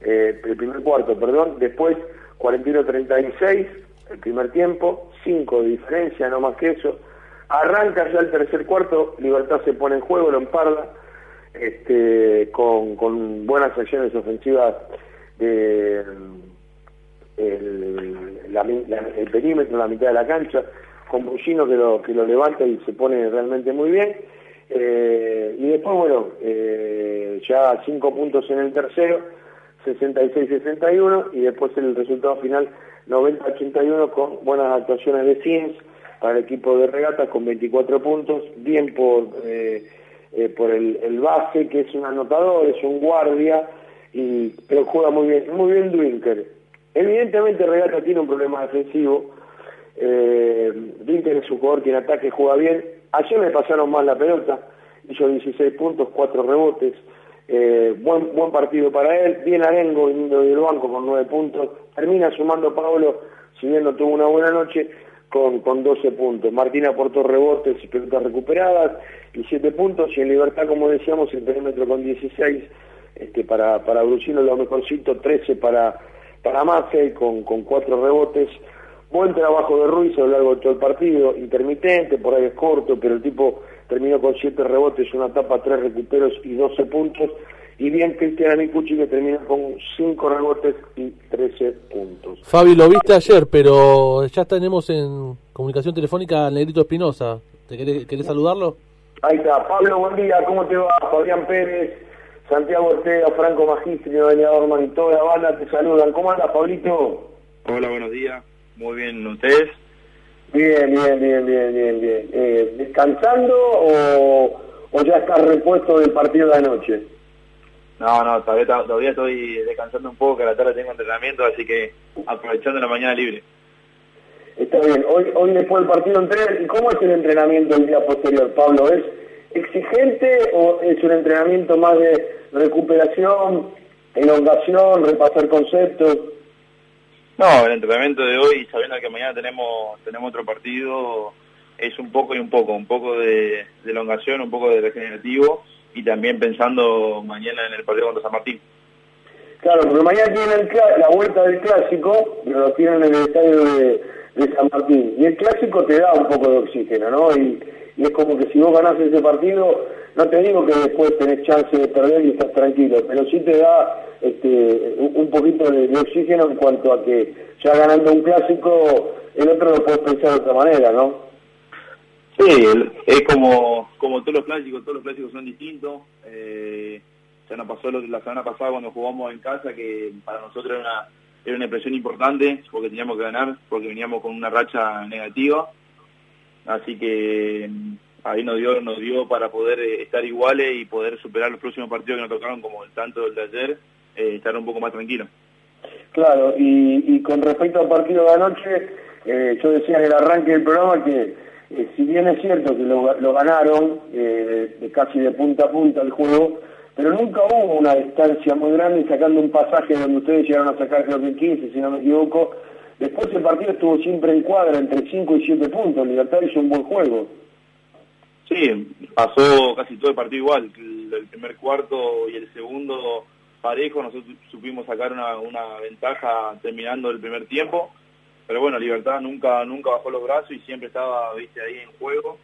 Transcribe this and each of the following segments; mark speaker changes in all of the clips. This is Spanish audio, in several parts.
Speaker 1: eh, el primer cuarto, perdón, después 41-36, el primer tiempo, 5 de diferencia, no más que eso. Arranca ya el tercer cuarto, Libertad se pone en juego, lo emparda, este, con, buenas acciones ofensivas el, la, el perímetro, la mitad de la cancha, con Bullino que lo, que lo levanta y se pone realmente muy bien. Eh, y después, bueno, eh, ya cinco puntos en el tercero, 66-61, y después el resultado final 90-81 con buenas actuaciones de Sims para el equipo de regata con 24 puntos, bien por, eh, por el, base, que es un anotador, es un guardia, y, pero juega muy bien, muy bien Dwinker. Evidentemente regata tiene un problema defensivo, eh, Dwinker es un jugador que en ataque juega bien, ayer me pasaron más la pelota, hizo 16 puntos, 4 rebotes, eh, buen, partido para él, bien Arengo viniendo del banco con 9 puntos, termina sumando Pablo, si bien no tuvo una buena noche, con, con 12 puntos. Martín aportó rebotes y pelotas recuperadas y 7 puntos, y en libertad, como decíamos, el perímetro con 16, este, para, para Brusino lo mejorcito, 13 para, para Maffei con, con 4 rebotes, Buen trabajo de Ruiz a lo largo de todo el partido, intermitente, por ahí es corto, pero el tipo terminó con 7 rebotes, una tapa, 3 recuperos y 12 puntos. Y bien Cristian Amicucci que termina con 5 rebotes y 13 puntos.
Speaker 2: Fabi, lo viste ayer, pero ya tenemos en comunicación telefónica al Negrito Espinosa. ¿Te querés, querés saludarlo?
Speaker 1: Ahí está. Pablo, buen día. ¿Cómo te va? Fabián Pérez, Santiago Ortega, Franco Magistri, Noelia Dorman y toda la banda te saludan. ¿Cómo andas, Pablito?
Speaker 3: Hola, buenos días. Muy bien, ¿ustedes?
Speaker 1: Bien, bien, bien, bien, bien, bien. Eh, ¿Descansando o, o ya estás repuesto del partido de anoche?
Speaker 3: No, no, todavía, todavía estoy descansando un poco, que a la tarde tengo entrenamiento, así que aprovechando la mañana libre.
Speaker 1: Está bien, hoy, hoy después del partido entrenan, ¿y cómo es el entrenamiento el día posterior, Pablo? ¿Es exigente o es un entrenamiento más de recuperación, elongación, repasar conceptos?
Speaker 3: No, el entrenamiento de hoy, sabiendo que mañana tenemos tenemos otro partido, es un poco y un poco, un poco de, elongación, un poco de regenerativo y también pensando mañana en el partido contra San Martín.
Speaker 1: Claro, porque mañana tienen la vuelta del clásico, pero lo tienen en el estadio de, San Martín. Y el clásico te da un poco de oxígeno, ¿no? Y, y es como que si vos ganás ese partido, no te digo que después tenés chance de perder y estás tranquilo, pero sí te da este, un poquito de, oxígeno en cuanto a que ya ganando un clásico, el otro lo puedes pensar de otra manera, ¿no?
Speaker 3: Sí, es como, como todos los clásicos, todos los clásicos son distintos. Eh, ya nos pasó la semana pasada cuando jugamos en casa, que para nosotros era una, era una impresión importante, porque teníamos que ganar, porque veníamos con una racha negativa. Así que ahí nos dio, nos dio para poder eh, estar iguales y poder superar los próximos partidos que nos tocaron, como el tanto del de ayer, eh, estar un poco más tranquilo.
Speaker 1: Claro, y, con respecto al partido de anoche, eh, yo decía en el arranque del programa que si bien es cierto que lo, ganaron de casi de punta a punta el juego, pero nunca hubo una distancia muy grande sacando un pasaje donde ustedes llegaron a sacar creo que 15, si no me equivoco. Después el partido estuvo siempre en cuadra, entre 5 y 7 puntos. Libertad hizo un buen juego.
Speaker 3: Sí, pasó casi todo el partido igual, el, primer cuarto y el segundo parejo, nosotros supimos sacar una, una ventaja terminando el primer tiempo, pero bueno, Libertad nunca nunca bajó los brazos y siempre estaba viste ahí en juego.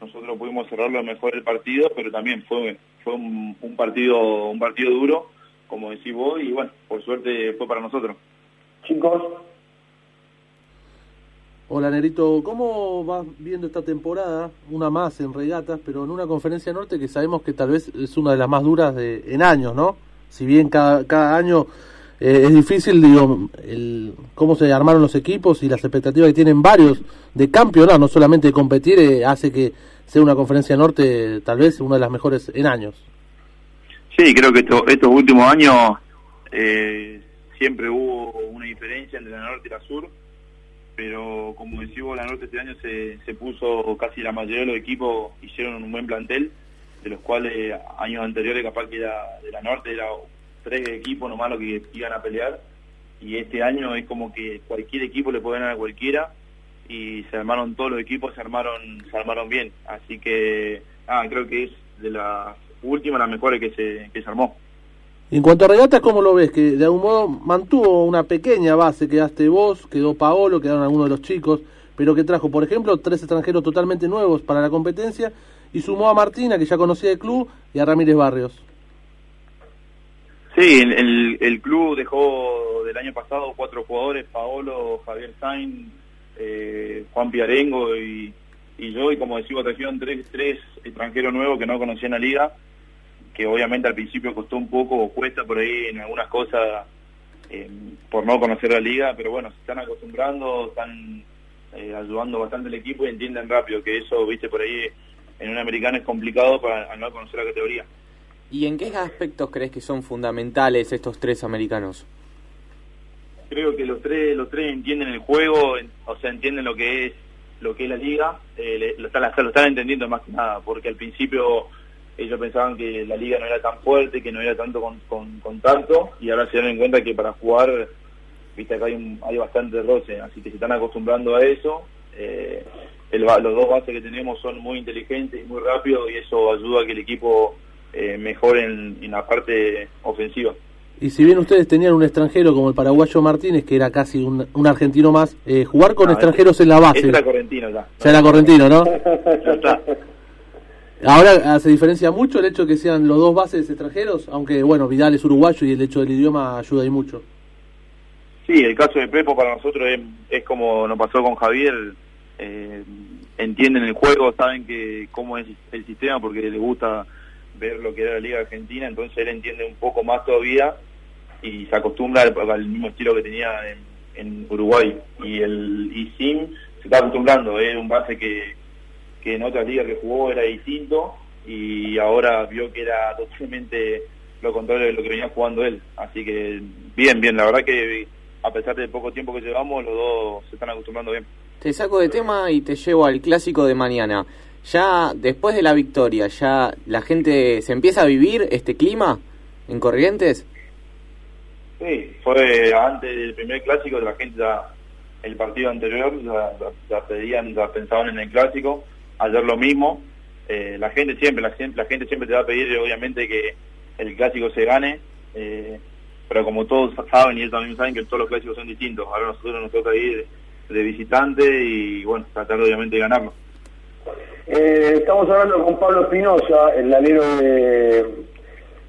Speaker 3: Nosotros pudimos cerrarlo mejor el partido, pero también fue fue un, un partido un partido duro, como decís vos, y bueno, por suerte fue para nosotros.
Speaker 1: Chicos,
Speaker 2: Hola Nerito, ¿cómo vas viendo esta temporada? Una más en regatas, pero en una conferencia norte que sabemos que tal vez es una de las más duras de, en años, ¿no? Si bien cada, cada año eh, es difícil, digo, el, cómo se armaron los equipos y las expectativas que tienen varios de campeonar, no solamente de competir, eh, hace que sea una conferencia norte tal vez una de las mejores en años.
Speaker 3: Sí, creo que estos últimos años eh, siempre hubo una diferencia entre la norte y la sur pero como decimos, la Norte este año se, se puso casi la mayoría de los equipos, hicieron un buen plantel, de los cuales años anteriores capaz que era de la Norte era tres equipos nomás los que iban a pelear, y este año es como que cualquier equipo le puede ganar a cualquiera, y se armaron todos los equipos, se armaron, se armaron bien, así que ah, creo que es de las últimas, las mejores que se, que se armó.
Speaker 2: En cuanto a regatas, ¿cómo lo ves? Que de algún modo mantuvo una pequeña base, quedaste vos, quedó Paolo, quedaron algunos de los chicos, pero que trajo, por ejemplo, tres extranjeros totalmente nuevos para la competencia y sumó a Martina, que ya conocía el club, y a Ramírez Barrios.
Speaker 3: Sí, el, el club dejó del año pasado cuatro jugadores, Paolo, Javier Sainz, eh, Juan Piarengo y, y yo, y como decimos, trajeron tres, tres extranjeros nuevos que no conocían la liga, que obviamente al principio costó un poco, o cuesta por ahí en algunas cosas eh, por no conocer la liga, pero bueno, se están acostumbrando, están eh, ayudando bastante al equipo y entienden rápido que eso, viste, por ahí en un americano es complicado para no conocer la categoría.
Speaker 4: ¿Y en qué aspectos crees que son fundamentales estos tres americanos?
Speaker 3: Creo que los tres los tres entienden el juego, o sea, entienden lo que es lo que es la liga, eh, lo, están, lo están entendiendo más que nada, porque al principio ellos pensaban que la liga no era tan fuerte, que no era tanto con, con, tanto, y ahora se dan en cuenta que para jugar, viste acá hay, un, hay bastante roce, así que se están acostumbrando a eso. Eh, los dos bases que tenemos son muy inteligentes y muy rápidos, y eso ayuda a que el equipo eh, mejore en, en la parte ofensiva.
Speaker 2: Y si bien ustedes tenían un extranjero como el paraguayo Martínez, que era casi un, un argentino más, eh, jugar con extranjeros en la base.
Speaker 3: era correntino ya.
Speaker 2: Ya era correntino, ¿no? ya está. Ahora se diferencia mucho el hecho de que sean los dos bases extranjeros, aunque bueno, Vidal es uruguayo y el hecho del idioma ayuda ahí mucho.
Speaker 3: Sí, el caso de Pepo para nosotros es, como nos pasó con Javier. Eh, entienden el juego, saben que cómo es el sistema porque les gusta ver lo que era la Liga Argentina, entonces él entiende un poco más todavía y se acostumbra al, mismo estilo que tenía en, Uruguay. Y el y Sim se está acostumbrando, es un base que, que en otra liga que jugó era distinto y ahora vio que era totalmente lo contrario de lo que venía jugando él. Así que bien, bien, la verdad que a pesar del poco tiempo que llevamos, los dos se están acostumbrando bien.
Speaker 4: Te saco de tema y te llevo al clásico de mañana. Ya después de la victoria, ¿ya la gente se empieza a vivir este clima en Corrientes?
Speaker 3: Sí, fue antes del primer clásico, la gente ya, el partido anterior ya, pedían, ya pensaban en el clásico, ayer lo mismo, eh, la gente siempre, la, la gente siempre te va a pedir obviamente que el clásico se gane, eh, pero como todos saben y ellos también saben que todos los clásicos son distintos, ahora nosotros nos toca ir de visitante y bueno, tratar obviamente de ganarlo.
Speaker 1: Eh, estamos hablando con Pablo Espinosa, el alero de,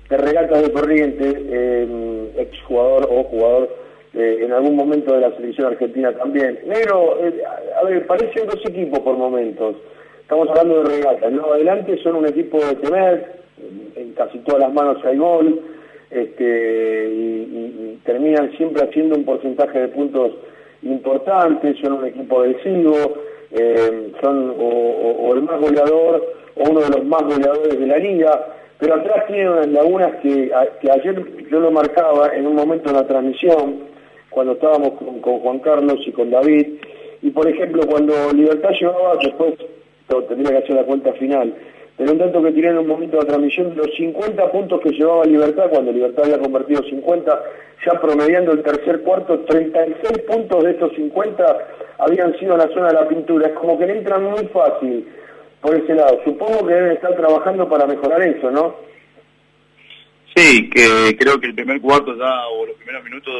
Speaker 1: regatas de Corrientes, eh, exjugador o jugador eh, en algún momento de la selección argentina también. Negro, eh, a ver, parecen dos equipos por momentos. Estamos hablando de regatas, ¿no? Adelante son un equipo de temer, en casi todas las manos hay gol, este, y, terminan siempre haciendo un porcentaje de puntos importantes, son un equipo adhesivo, eh, son o, el más goleador o uno de los más goleadores de la liga, pero atrás tiene unas lagunas que, que ayer yo lo marcaba en un momento de la transmisión, cuando estábamos con, Juan Carlos y con David, y por ejemplo cuando Libertad llevaba, después tendría que hacer la cuenta final, pero un tanto que tiré en un momento de transmisión, los 50 puntos que llevaba Libertad, cuando Libertad había convertido 50, ya promediando el tercer cuarto, 36 puntos de estos 50 habían sido en la zona de la pintura. Es como que le entran muy fácil por ese lado. Supongo que deben estar trabajando para mejorar eso, ¿no?
Speaker 3: Sí, que creo que el primer cuarto ya, o los primeros minutos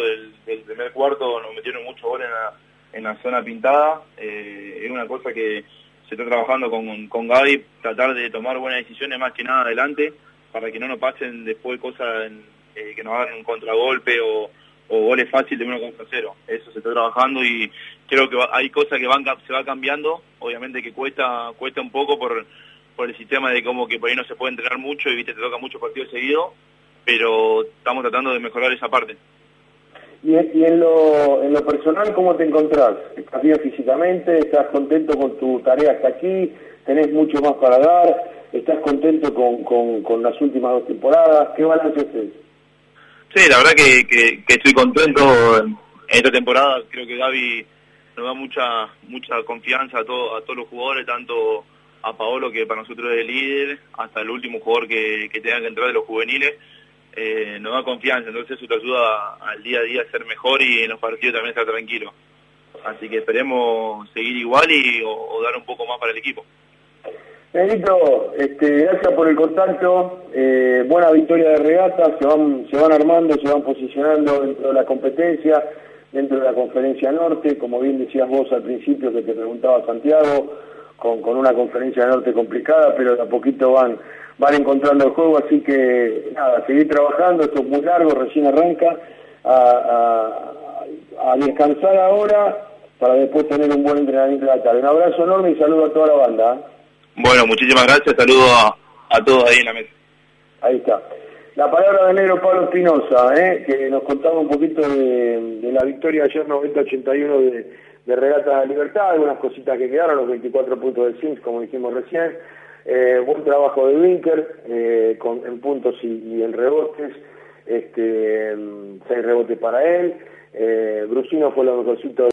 Speaker 3: del, primer cuarto nos metieron mucho gol en la, en la zona pintada. Eh, es una cosa que se está trabajando con, con Gaby, tratar de tomar buenas decisiones más que nada adelante, para que no nos pasen después cosas eh, que nos hagan un contragolpe o, goles fáciles de uno contra cero. Eso se está trabajando y creo que hay cosas que van se va cambiando, obviamente que cuesta cuesta un poco por, por el sistema de como que por ahí no se puede entrenar mucho y viste te toca muchos partidos seguidos, pero estamos tratando de mejorar esa parte.
Speaker 1: Y, en, lo, en lo personal, ¿cómo te encontrás? ¿Estás bien físicamente? ¿Estás contento con tu tarea hasta aquí? ¿Tenés mucho más para dar? ¿Estás contento con, con, las últimas dos temporadas? ¿Qué balance haces?
Speaker 3: Sí, la verdad que, que, estoy contento en esta temporada. Creo que Gaby nos da mucha mucha confianza a, todo, a todos los jugadores, tanto a Paolo, que para nosotros es el líder, hasta el último jugador que, que tenga que entrar de los juveniles. Eh, nos da confianza, entonces eso te ayuda al día a día a ser mejor y en los partidos también estar tranquilo. Así que esperemos seguir igual y o dar un poco más para el equipo.
Speaker 1: Benito, este, gracias por el contacto, eh, buena victoria de regata, se van, se van armando, se van posicionando dentro de la competencia, dentro de la conferencia norte, como bien decías vos al principio que te preguntaba Santiago, con, con una conferencia norte complicada, pero de a poquito van, van encontrando el juego, así que nada, seguir trabajando, esto es muy largo, recién arranca, a, a, a descansar ahora para después tener un buen entrenamiento de la tarde. Un abrazo enorme y saludo a toda la banda. ¿eh?
Speaker 3: Bueno, muchísimas gracias, saludo a, a todos ahí en la mesa.
Speaker 1: Ahí está. La palabra de negro Pablo Espinosa, ¿eh? que nos contaba un poquito de, de la victoria ayer 90-81 de, de Regata de Libertad, algunas cositas que quedaron, los 24 puntos del Sims, como dijimos recién. Eh, buen trabajo de Winker eh, en puntos y, en rebotes, este, seis rebotes para él. Eh, Brusino fue lo mejorcito.